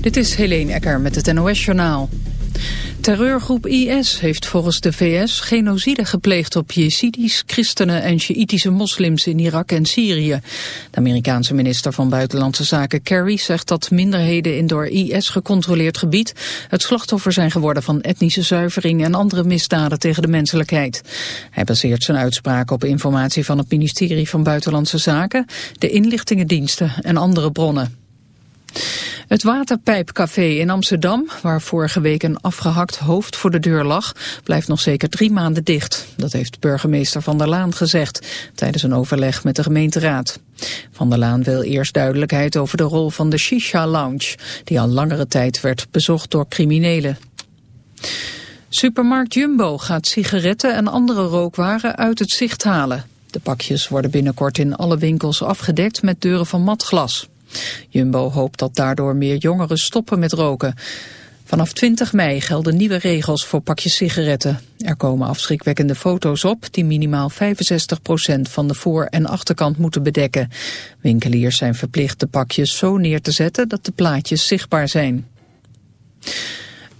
Dit is Helene Ecker met het NOS-journaal. Terreurgroep IS heeft volgens de VS genocide gepleegd op Jezidis, christenen en Sjiïtische moslims in Irak en Syrië. De Amerikaanse minister van Buitenlandse Zaken Kerry zegt dat minderheden in door IS gecontroleerd gebied het slachtoffer zijn geworden van etnische zuivering en andere misdaden tegen de menselijkheid. Hij baseert zijn uitspraken op informatie van het ministerie van Buitenlandse Zaken, de inlichtingendiensten en andere bronnen. Het Waterpijpcafé in Amsterdam, waar vorige week een afgehakt hoofd voor de deur lag, blijft nog zeker drie maanden dicht. Dat heeft burgemeester Van der Laan gezegd tijdens een overleg met de gemeenteraad. Van der Laan wil eerst duidelijkheid over de rol van de Shisha Lounge, die al langere tijd werd bezocht door criminelen. Supermarkt Jumbo gaat sigaretten en andere rookwaren uit het zicht halen. De pakjes worden binnenkort in alle winkels afgedekt met deuren van matglas. Jumbo hoopt dat daardoor meer jongeren stoppen met roken. Vanaf 20 mei gelden nieuwe regels voor pakjes sigaretten. Er komen afschrikwekkende foto's op die minimaal 65% van de voor- en achterkant moeten bedekken. Winkeliers zijn verplicht de pakjes zo neer te zetten dat de plaatjes zichtbaar zijn.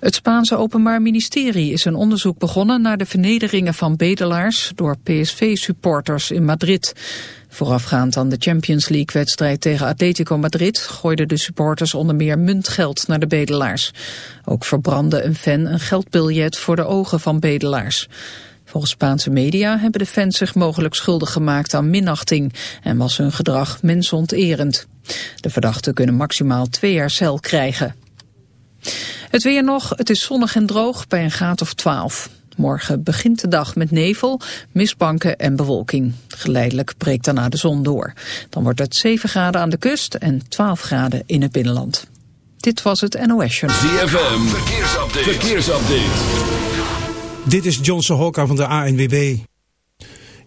Het Spaanse Openbaar Ministerie is een onderzoek begonnen naar de vernederingen van bedelaars door PSV-supporters in Madrid. Voorafgaand aan de Champions League-wedstrijd tegen Atletico Madrid gooiden de supporters onder meer muntgeld naar de bedelaars. Ook verbrandde een fan een geldbiljet voor de ogen van bedelaars. Volgens Spaanse media hebben de fans zich mogelijk schuldig gemaakt aan minachting en was hun gedrag mensonterend. De verdachten kunnen maximaal twee jaar cel krijgen. Het weer nog, het is zonnig en droog bij een graad of 12. Morgen begint de dag met nevel, mistbanken en bewolking. Geleidelijk breekt daarna de zon door. Dan wordt het 7 graden aan de kust en 12 graden in het binnenland. Dit was het NOS Journal. ZFM, verkeersupdate. verkeersupdate. Dit is Johnson Hokka van de ANWB.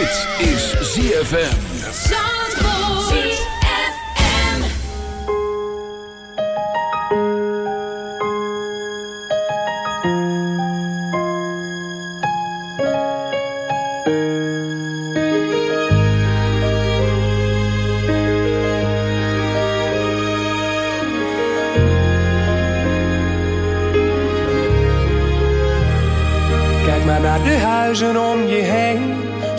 Dit is ZFM.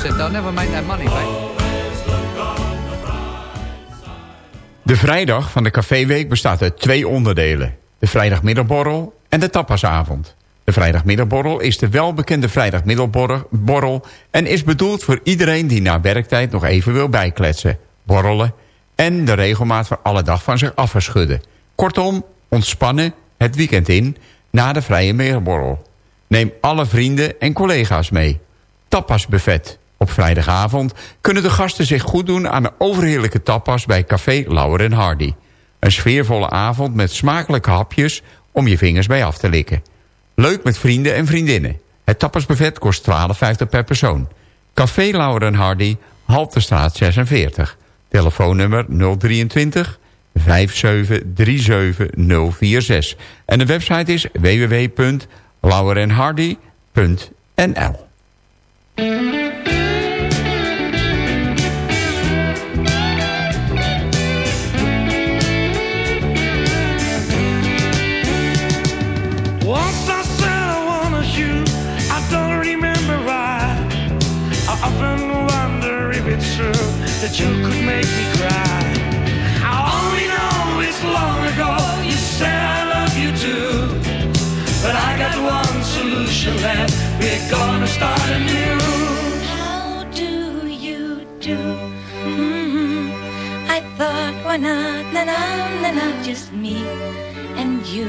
Said, they'll never make that money back. De vrijdag van de caféweek bestaat uit twee onderdelen. De vrijdagmiddagborrel en de tapasavond. De vrijdagmiddagborrel is de welbekende vrijdagmiddagborrel... en is bedoeld voor iedereen die na werktijd nog even wil bijkletsen, borrelen... en de regelmaat van alle dag van zich afschudden. Kortom, ontspannen, het weekend in, na de vrije middagborrel. Neem alle vrienden en collega's mee. Tapasbuffet. Op vrijdagavond kunnen de gasten zich goed doen aan de overheerlijke tapas bij Café Lauer en Hardy. Een sfeervolle avond met smakelijke hapjes om je vingers bij af te likken. Leuk met vrienden en vriendinnen. Het tapasbuffet kost 12,50 per persoon. Café Lauer en Hardy, Haltestraat 46. Telefoonnummer 023 5737046. En de website is www.lauwerenhardy.nl How do you do? hmm I thought, why not, na na na na, just me and you.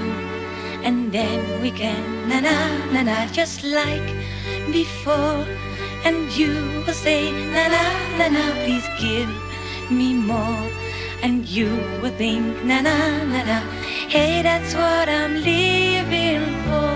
And then we can, na na na na, just like before. And you will say, na na na na, please give me more. And you will think, na na na na, hey, that's what I'm living for.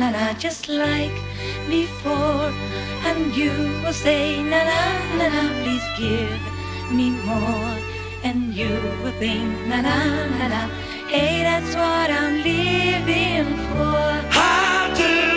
Na na just like before. And you will say, na na na na, please give me more. And you will think, na na na na, hey, that's what I'm living for. How do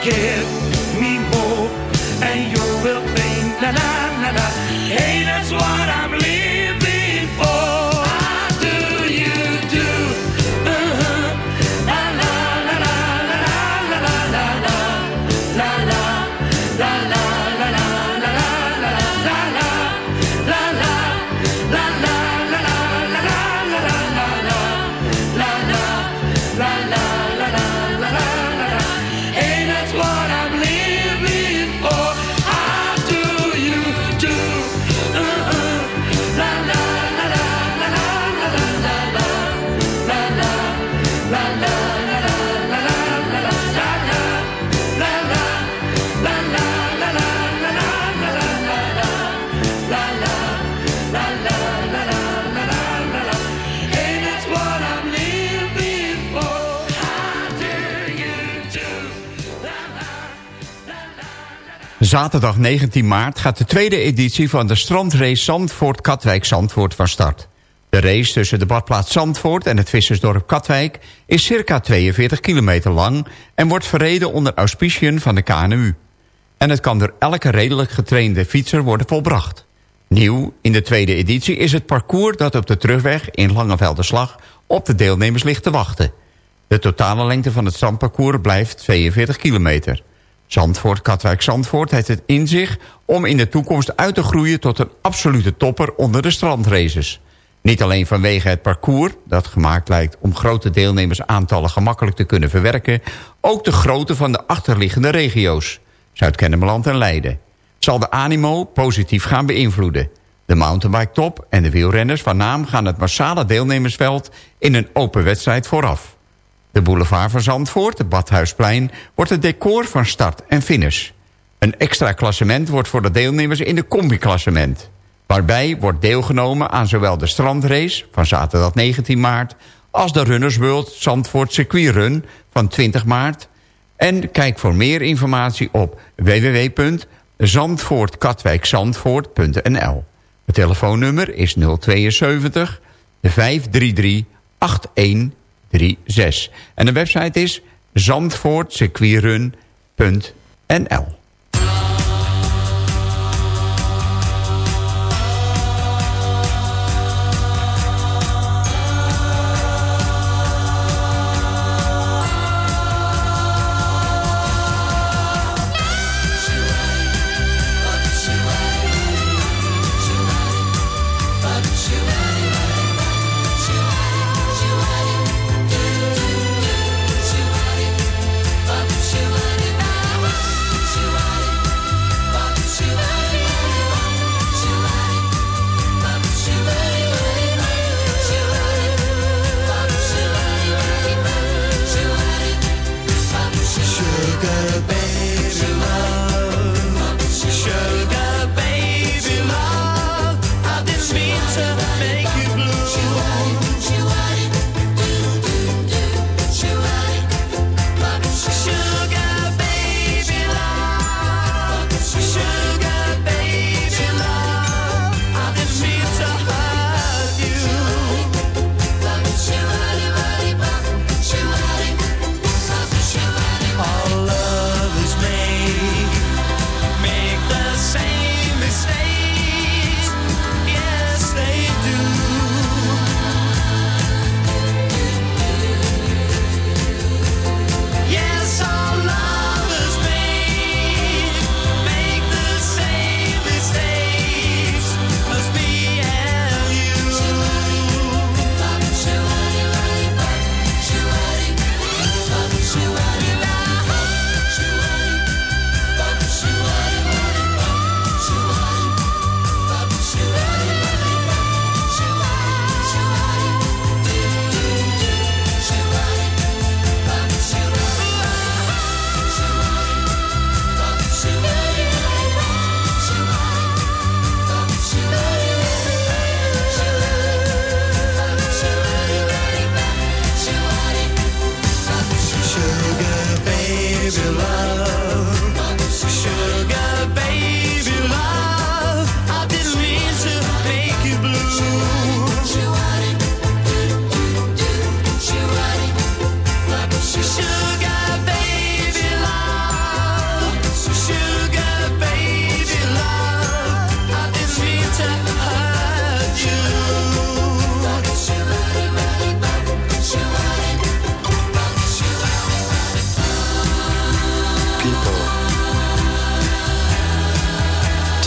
scared. Zaterdag 19 maart gaat de tweede editie van de strandrace Zandvoort-Katwijk-Zandvoort van start. De race tussen de badplaats Zandvoort en het vissersdorp Katwijk is circa 42 kilometer lang en wordt verreden onder auspiciën van de KNU. En het kan door elke redelijk getrainde fietser worden volbracht. Nieuw in de tweede editie is het parcours dat op de terugweg in Langevelderslag op de deelnemers ligt te wachten. De totale lengte van het strandparcours blijft 42 kilometer. Zandvoort, Katwijk Zandvoort heeft het in zich om in de toekomst uit te groeien tot een absolute topper onder de strandraces. Niet alleen vanwege het parcours, dat gemaakt lijkt om grote deelnemersaantallen gemakkelijk te kunnen verwerken, ook de grootte van de achterliggende regio's, Zuid-Kennemerland en Leiden, zal de animo positief gaan beïnvloeden. De mountainbike top en de wielrenners van naam gaan het massale deelnemersveld in een open wedstrijd vooraf. De boulevard van Zandvoort, het Badhuisplein, wordt het decor van start en finish. Een extra klassement wordt voor de deelnemers in de combi-klassement. Waarbij wordt deelgenomen aan zowel de strandrace van zaterdag 19 maart... als de Runners World Zandvoort Circuit Run van 20 maart. En kijk voor meer informatie op www.zandvoortkatwijkzandvoort.nl. Het telefoonnummer is 072 533 8136. En de website is zandvoortcircuitrun.nl.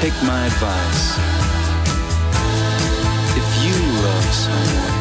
take my advice. If you love someone,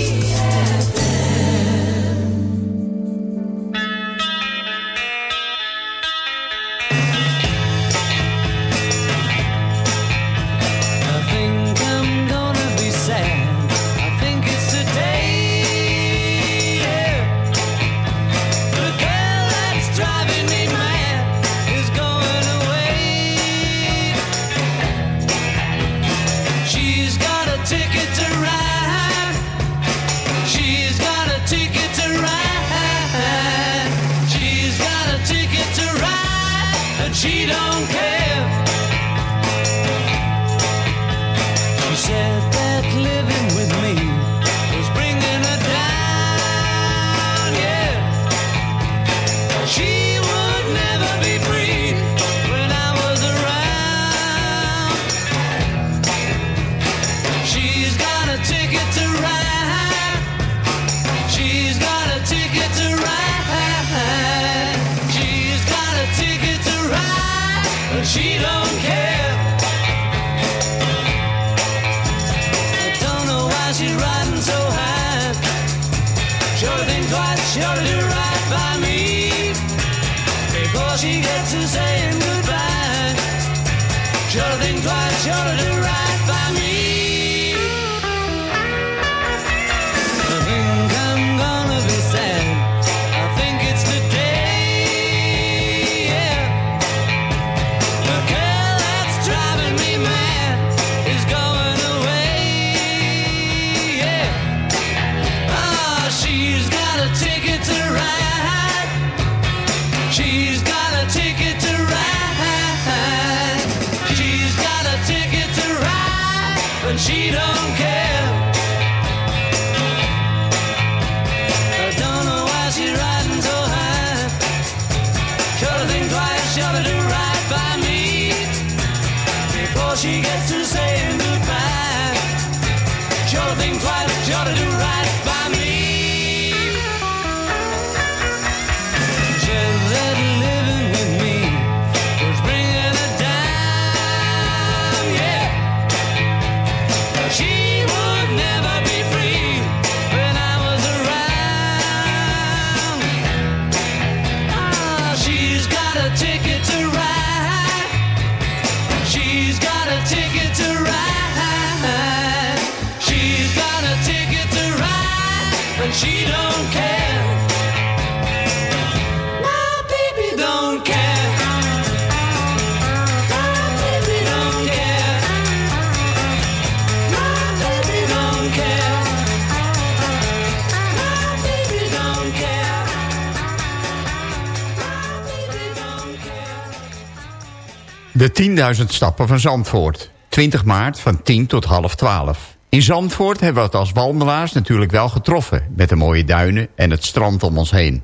De 10.000 stappen van Zandvoort. 20 maart van 10 tot half 12. In Zandvoort hebben we het als wandelaars natuurlijk wel getroffen... met de mooie duinen en het strand om ons heen.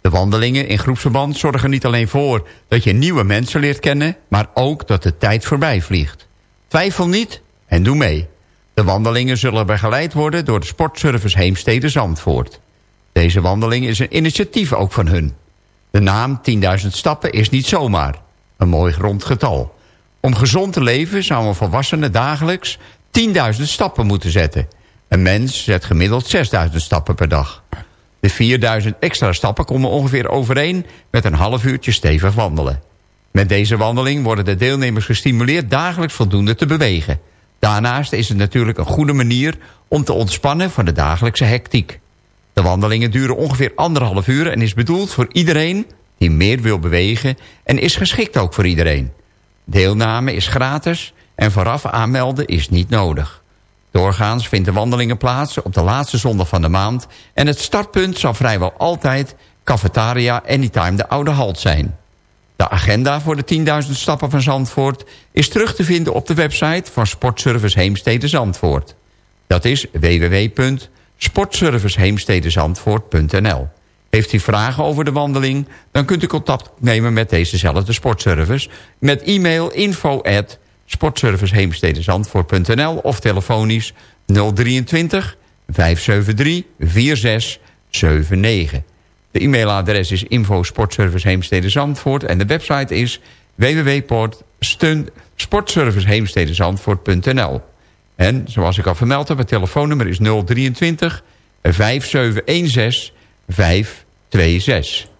De wandelingen in groepsverband zorgen niet alleen voor... dat je nieuwe mensen leert kennen... maar ook dat de tijd voorbij vliegt. Twijfel niet en doe mee. De wandelingen zullen begeleid worden door de sportservice Heemstede Zandvoort. Deze wandeling is een initiatief ook van hun. De naam 10.000 stappen is niet zomaar. Een mooi rond getal. Om gezond te leven zou een volwassene dagelijks 10.000 stappen moeten zetten. Een mens zet gemiddeld 6.000 stappen per dag. De 4.000 extra stappen komen ongeveer overeen met een half uurtje stevig wandelen. Met deze wandeling worden de deelnemers gestimuleerd dagelijks voldoende te bewegen. Daarnaast is het natuurlijk een goede manier om te ontspannen van de dagelijkse hectiek. De wandelingen duren ongeveer anderhalf uur en is bedoeld voor iedereen die meer wil bewegen en is geschikt ook voor iedereen. Deelname is gratis en vooraf aanmelden is niet nodig. Doorgaans vindt de wandelingen plaats op de laatste zondag van de maand... en het startpunt zal vrijwel altijd cafetaria Anytime de Oude Halt zijn. De agenda voor de 10.000 stappen van Zandvoort is terug te vinden op de website van Sportservice Heemstede Zandvoort. Dat is www.sportserviceheemstedenzandvoort.nl Heeft u vragen over de wandeling, dan kunt u contact nemen met dezezelfde sportservice met e-mail info of telefonisch 023 573 4679. De e-mailadres is info en de website is www.sportserviceheemstedenzandvoort.nl. En zoals ik al vermeld heb, het telefoonnummer is 023 5716 526.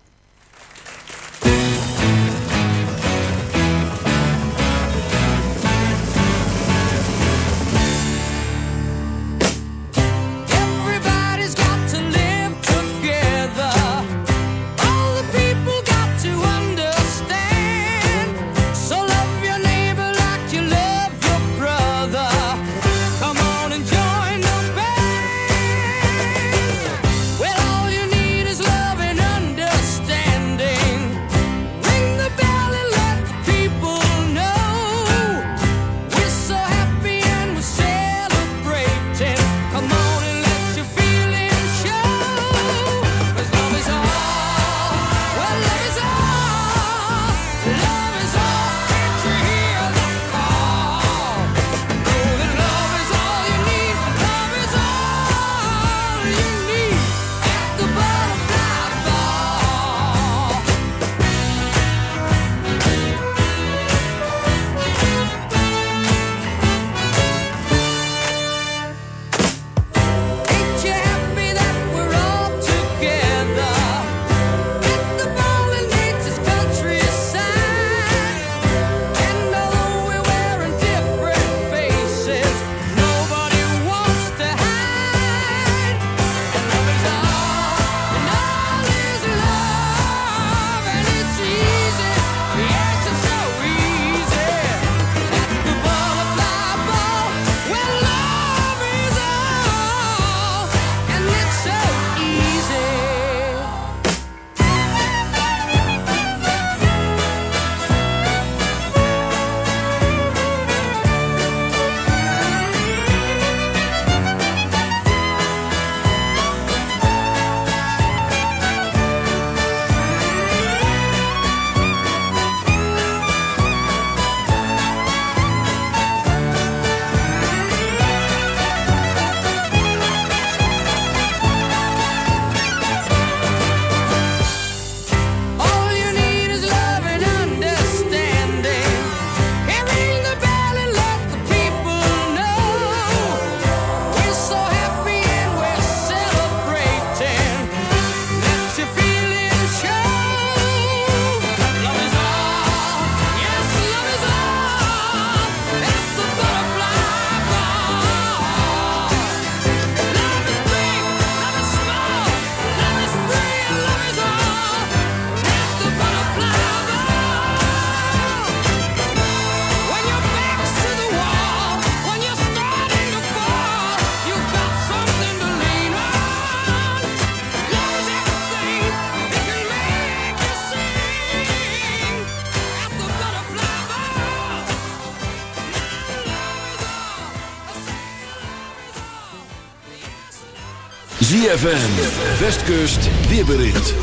ZFM, Westkust, weerbericht.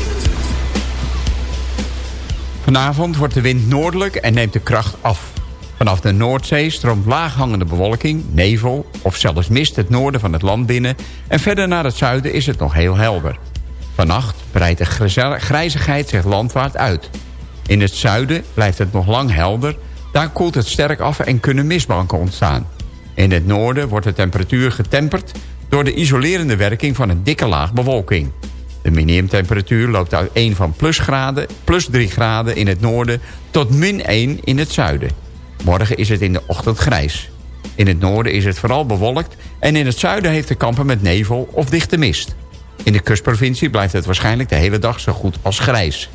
Vanavond wordt de wind noordelijk en neemt de kracht af. Vanaf de Noordzee stroomt laaghangende bewolking, nevel of zelfs mist het noorden van het land binnen... en verder naar het zuiden is het nog heel helder. Vannacht breidt de grijzigheid zich landwaarts uit. In het zuiden blijft het nog lang helder, daar koelt het sterk af en kunnen mistbanken ontstaan. In het noorden wordt de temperatuur getemperd door de isolerende werking van een dikke laag bewolking. De minimumtemperatuur loopt uiteen van plus, graden, plus 3 graden in het noorden tot min 1 in het zuiden. Morgen is het in de ochtend grijs. In het noorden is het vooral bewolkt en in het zuiden heeft te kampen met nevel of dichte mist. In de kustprovincie blijft het waarschijnlijk de hele dag zo goed als grijs.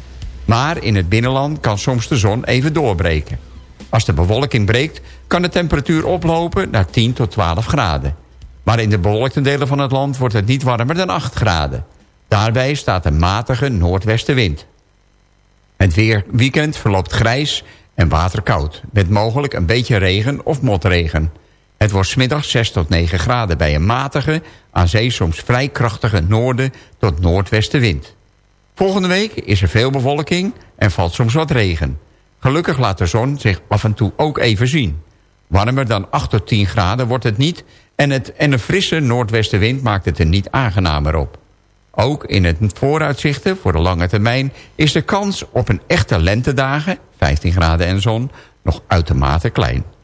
Maar in het binnenland kan soms de zon even doorbreken. Als de bewolking breekt, kan de temperatuur oplopen naar 10 tot 12 graden. Maar in de bewolkte delen van het land wordt het niet warmer dan 8 graden. Daarbij staat een matige noordwestenwind. Het weer weekend verloopt grijs en waterkoud... met mogelijk een beetje regen of motregen. Het wordt smiddags 6 tot 9 graden bij een matige... aan zee soms vrij krachtige noorden tot noordwestenwind. Volgende week is er veel bewolking en valt soms wat regen. Gelukkig laat de zon zich af en toe ook even zien. Warmer dan 8 tot 10 graden wordt het niet... en, het, en een frisse noordwestenwind maakt het er niet aangenamer op. Ook in het vooruitzichten voor de lange termijn... is de kans op een echte lentedagen, 15 graden en zon, nog uitermate klein.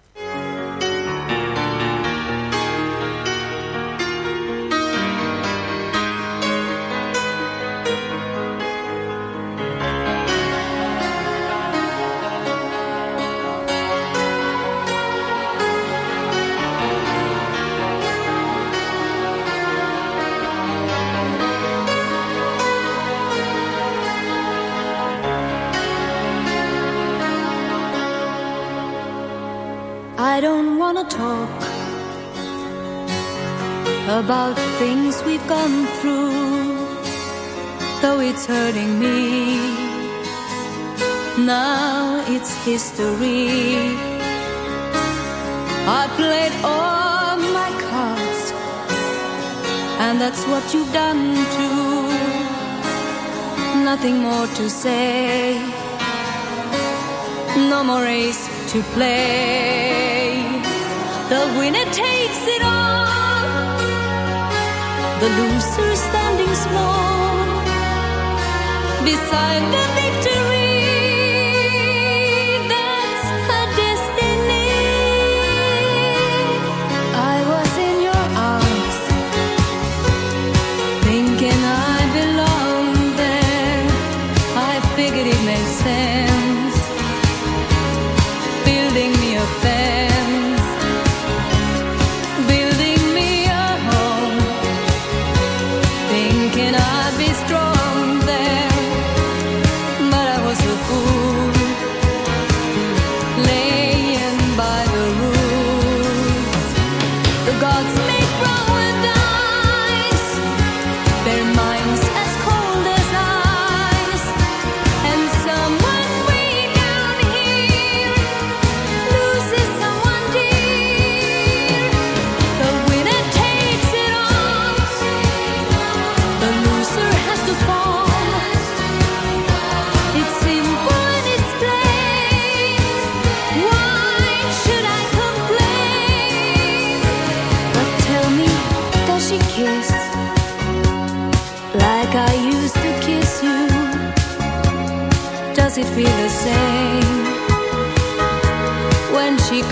Hurting me. Now it's history. I played all my cards, and that's what you've done too. Nothing more to say, no more race to play. The winner takes it all, the loser standing small beside the victory.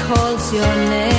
holds your name.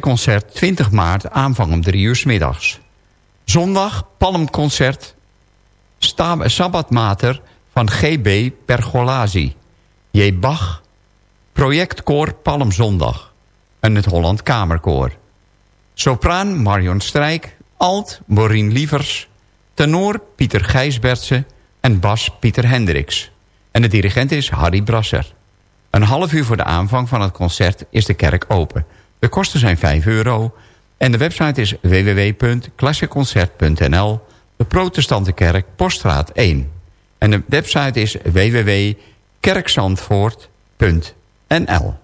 Concert 20 maart, aanvang om 3 uur 's middags. Zondag Palmconcert Sabbatmater van GB Pergolasi. J. Bach, Projectkoor Palmzondag. En het Holland Kamerkoor. Sopraan Marion Strijk, alt Maureen Lievers, tenor Pieter Gijsbertse en bas Pieter Hendricks. En de dirigent is Harry Brasser. Een half uur voor de aanvang van het concert is de kerk open. De kosten zijn 5 euro en de website is www.classicconcert.nl. De protestante kerk Poststraat 1. En de website is www.kerkzandvoort.nl.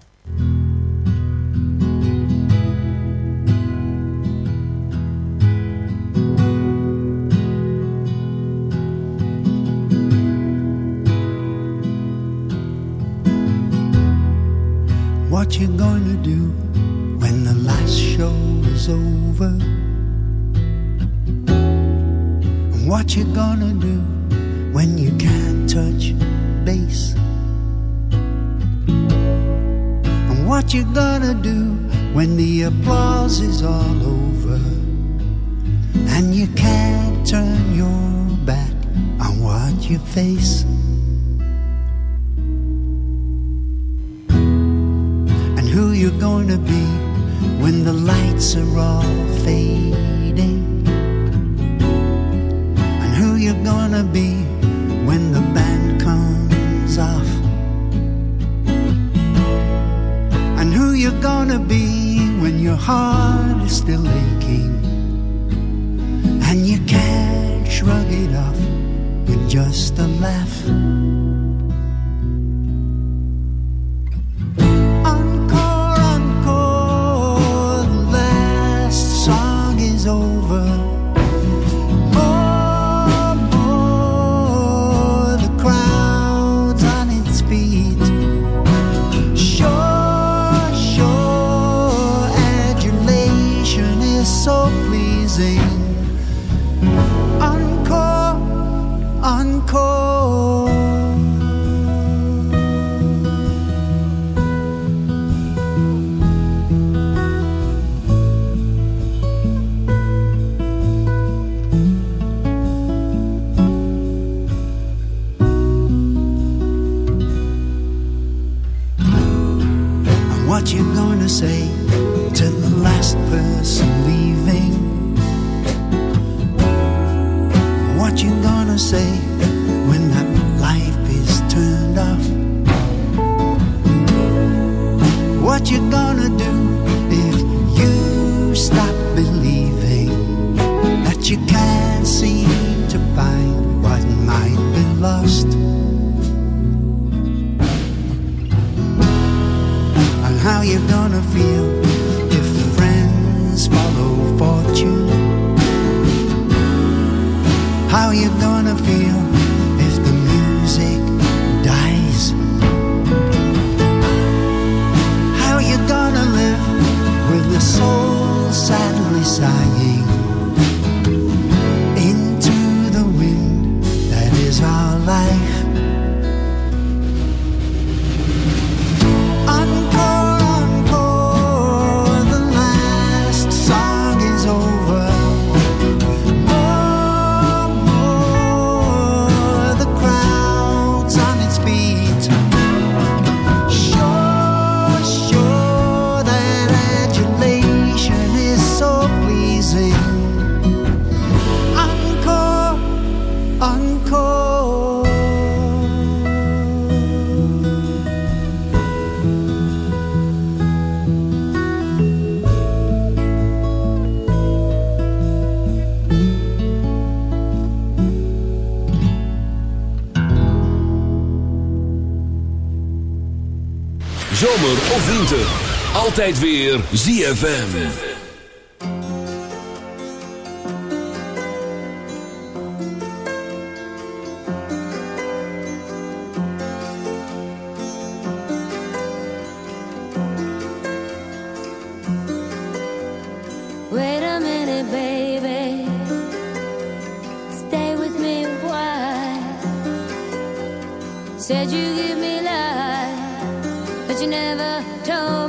What you gonna do last show is over? And what you gonna do when you can't touch base? And what you gonna do when the applause is all over? And you can't turn your back on what you face? and who you're to be the lights are all fading, and who you're to be when the band comes off, and who you're to be when your heart is still aching, what you're going to say to the last person leaving. What you're gonna say when that light is turned off. What you're gonna do Altijd weer ZFM. Said you give me life, but you never told me.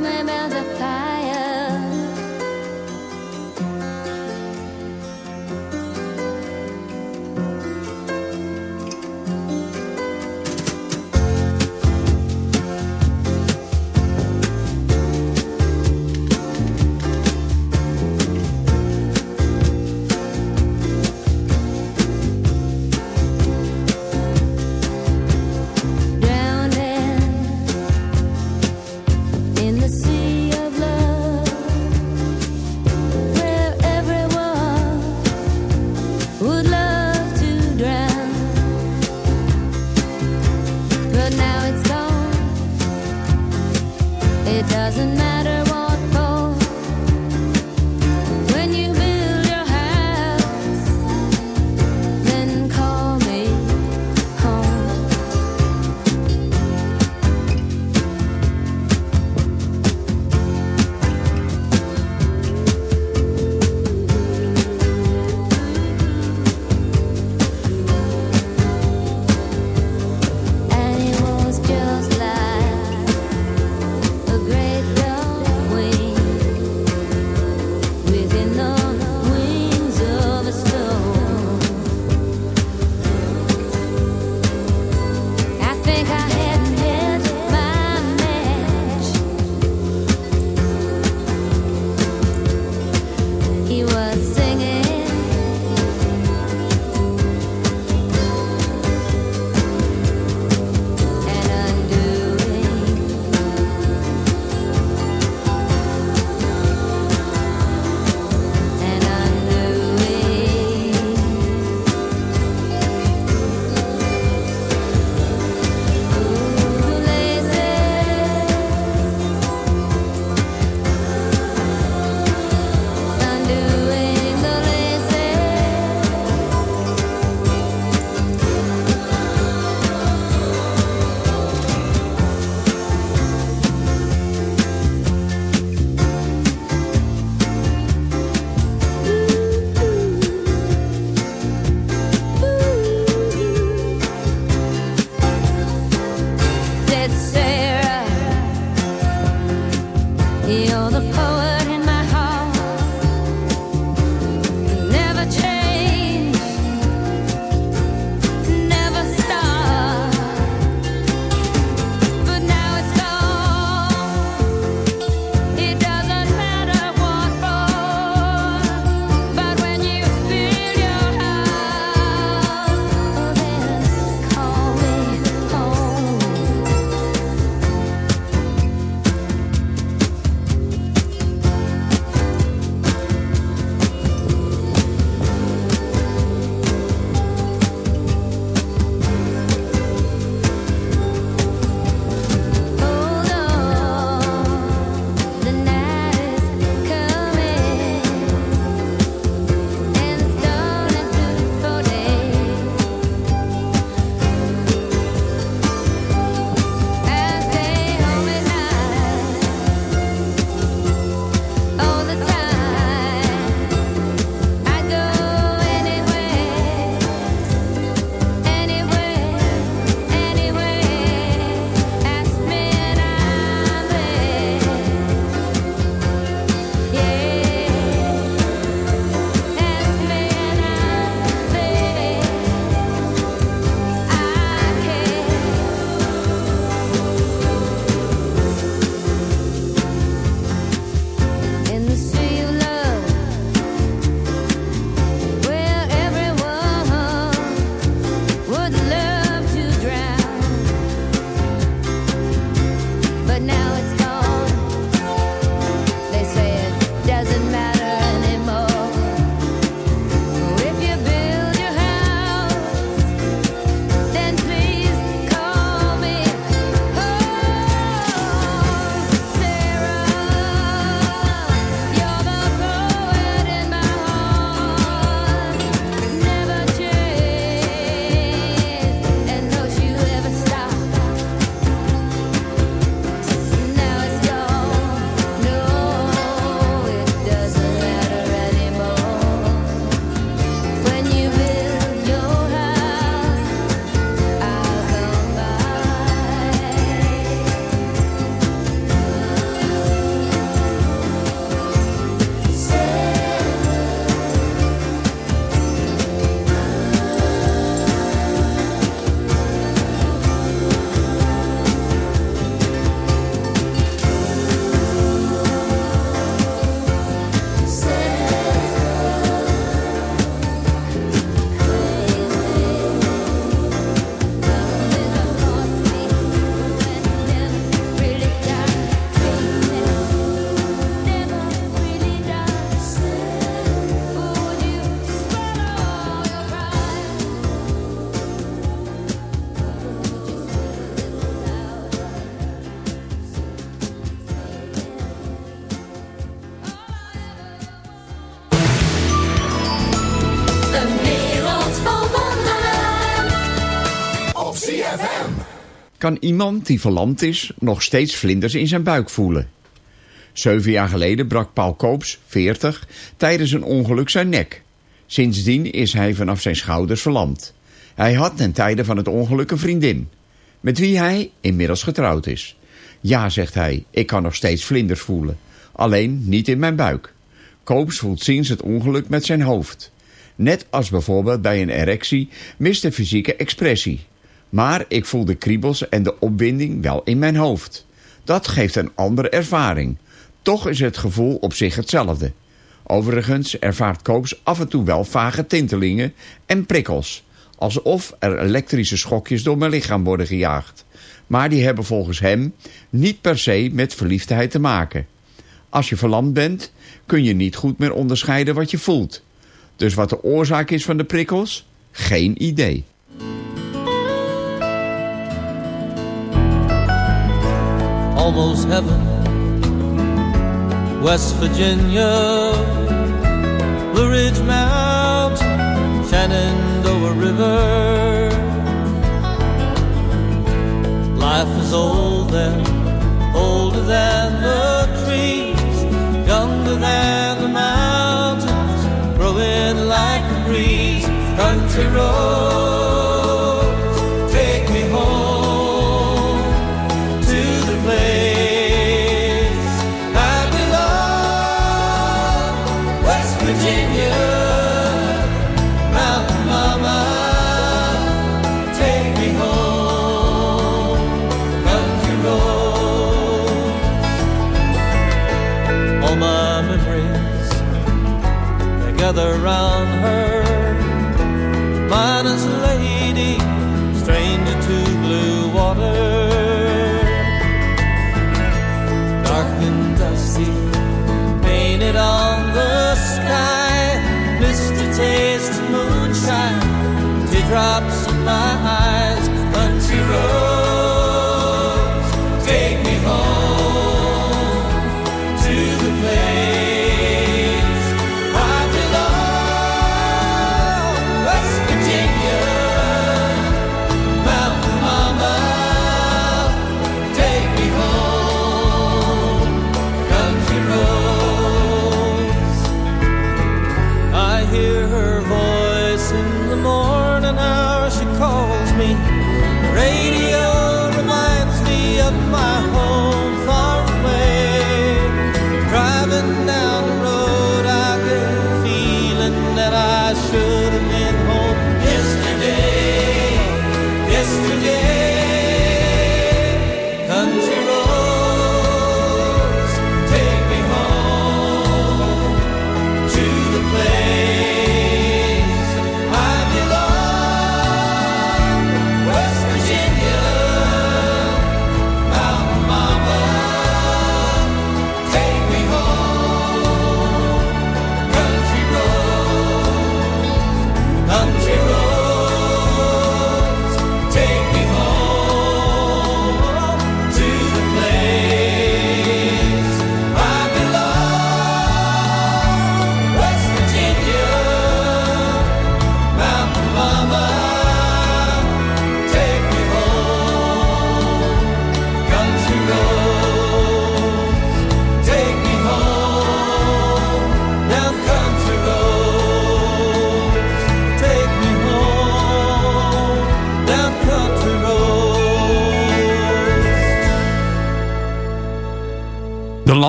Kan iemand die verlamd is nog steeds vlinders in zijn buik voelen. Zeven jaar geleden brak Paul Koops, 40, tijdens een ongeluk zijn nek. Sindsdien is hij vanaf zijn schouders verlamd. Hij had ten tijde van het ongeluk een vriendin, met wie hij inmiddels getrouwd is. Ja, zegt hij, ik kan nog steeds vlinders voelen, alleen niet in mijn buik. Koops voelt sinds het ongeluk met zijn hoofd. Net als bijvoorbeeld bij een erectie mist de fysieke expressie. Maar ik voel de kriebels en de opwinding wel in mijn hoofd. Dat geeft een andere ervaring. Toch is het gevoel op zich hetzelfde. Overigens ervaart Koops af en toe wel vage tintelingen en prikkels. Alsof er elektrische schokjes door mijn lichaam worden gejaagd. Maar die hebben volgens hem niet per se met verliefdheid te maken. Als je verlamd bent, kun je niet goed meer onderscheiden wat je voelt. Dus wat de oorzaak is van de prikkels? Geen idee. Almost heaven. West Virginia, Blue Ridge Mountain, Shenandoah River. Life is old there, older than the trees, younger than the mountains, growing like a breeze. Country roads, Drop.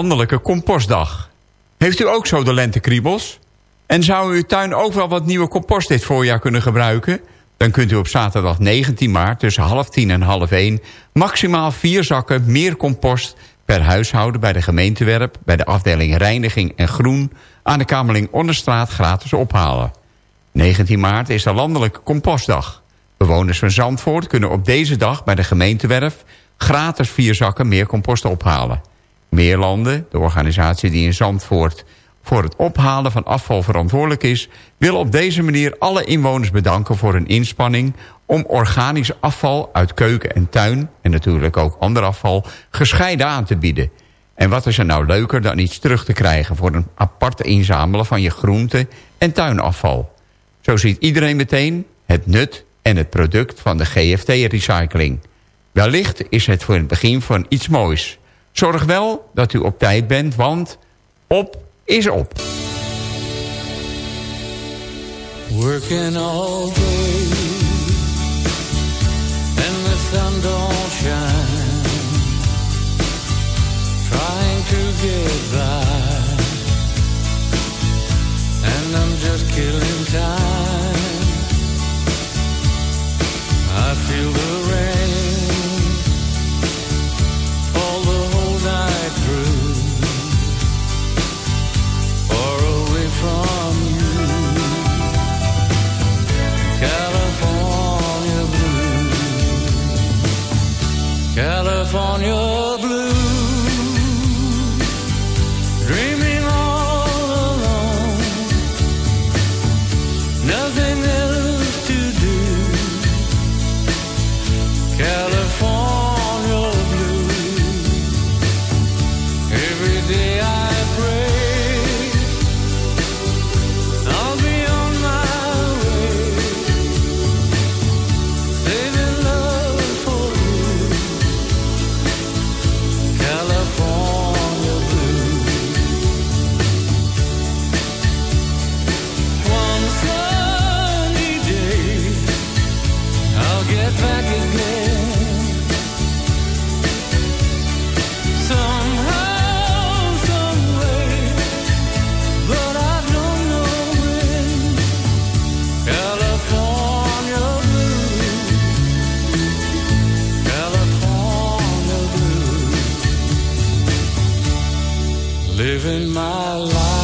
Landelijke compostdag. Heeft u ook zo de lentekriebels? En zou uw tuin ook wel wat nieuwe compost dit voorjaar kunnen gebruiken? Dan kunt u op zaterdag 19 maart tussen half tien en half één... maximaal vier zakken meer compost per huishouden bij de gemeentewerp... bij de afdeling Reiniging en Groen aan de Kamerling Onderstraat gratis ophalen. 19 maart is de landelijke compostdag. Bewoners van Zandvoort kunnen op deze dag bij de gemeentewerf... gratis vier zakken meer compost ophalen. Meerlanden, de organisatie die in Zandvoort voor het ophalen van afval verantwoordelijk is... wil op deze manier alle inwoners bedanken voor hun inspanning... om organisch afval uit keuken en tuin... en natuurlijk ook ander afval gescheiden aan te bieden. En wat is er nou leuker dan iets terug te krijgen... voor een apart inzamelen van je groente- en tuinafval. Zo ziet iedereen meteen het nut en het product van de GFT-recycling. Wellicht is het voor het begin van iets moois. Zorg wel dat u op tijd bent, want op is op. Working all day and the sun don't shine. Trying to get by, and I'm just killing time. Living my life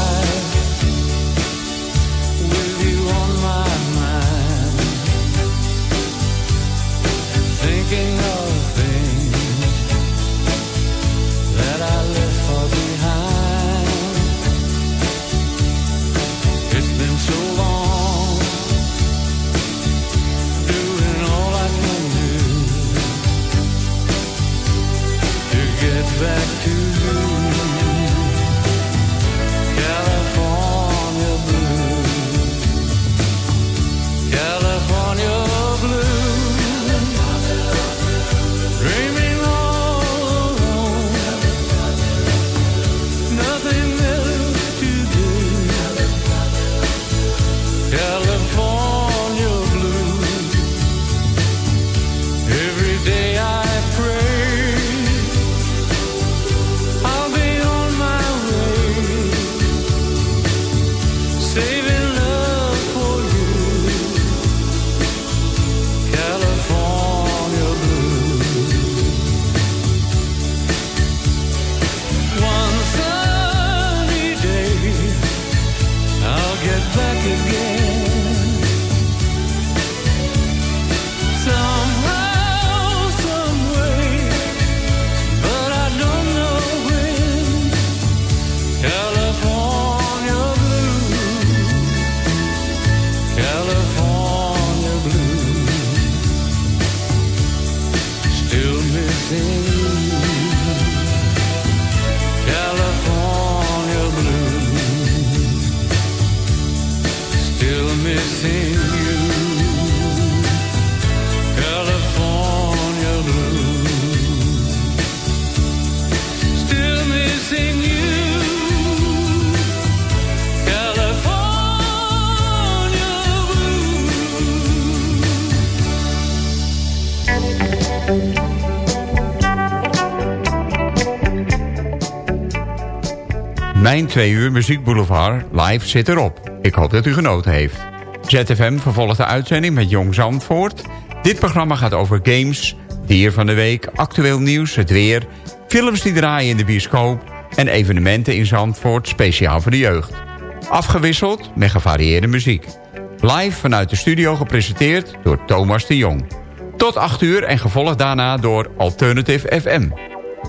Mijn twee uur muziekboulevard live zit erop. Ik hoop dat u genoten heeft. ZFM vervolgt de uitzending met Jong Zandvoort. Dit programma gaat over games, dier van de week, actueel nieuws, het weer... films die draaien in de bioscoop... en evenementen in Zandvoort speciaal voor de jeugd. Afgewisseld met gevarieerde muziek. Live vanuit de studio gepresenteerd door Thomas de Jong. Tot 8 uur en gevolgd daarna door Alternative FM.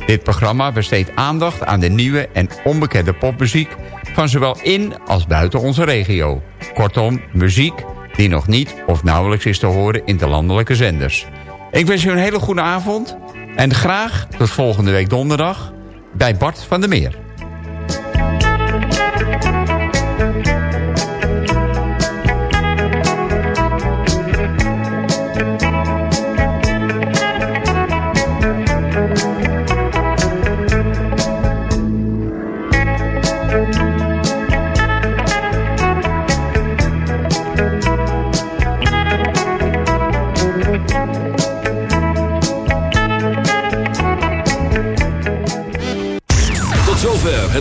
Dit programma besteedt aandacht aan de nieuwe en onbekende popmuziek... van zowel in als buiten onze regio. Kortom, muziek die nog niet of nauwelijks is te horen in de landelijke zenders. Ik wens u een hele goede avond en graag tot volgende week donderdag bij Bart van der Meer.